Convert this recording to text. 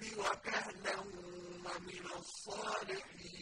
النَّاسَ وَكَهْلًا وَمِنَ الصَّالِحِينَ.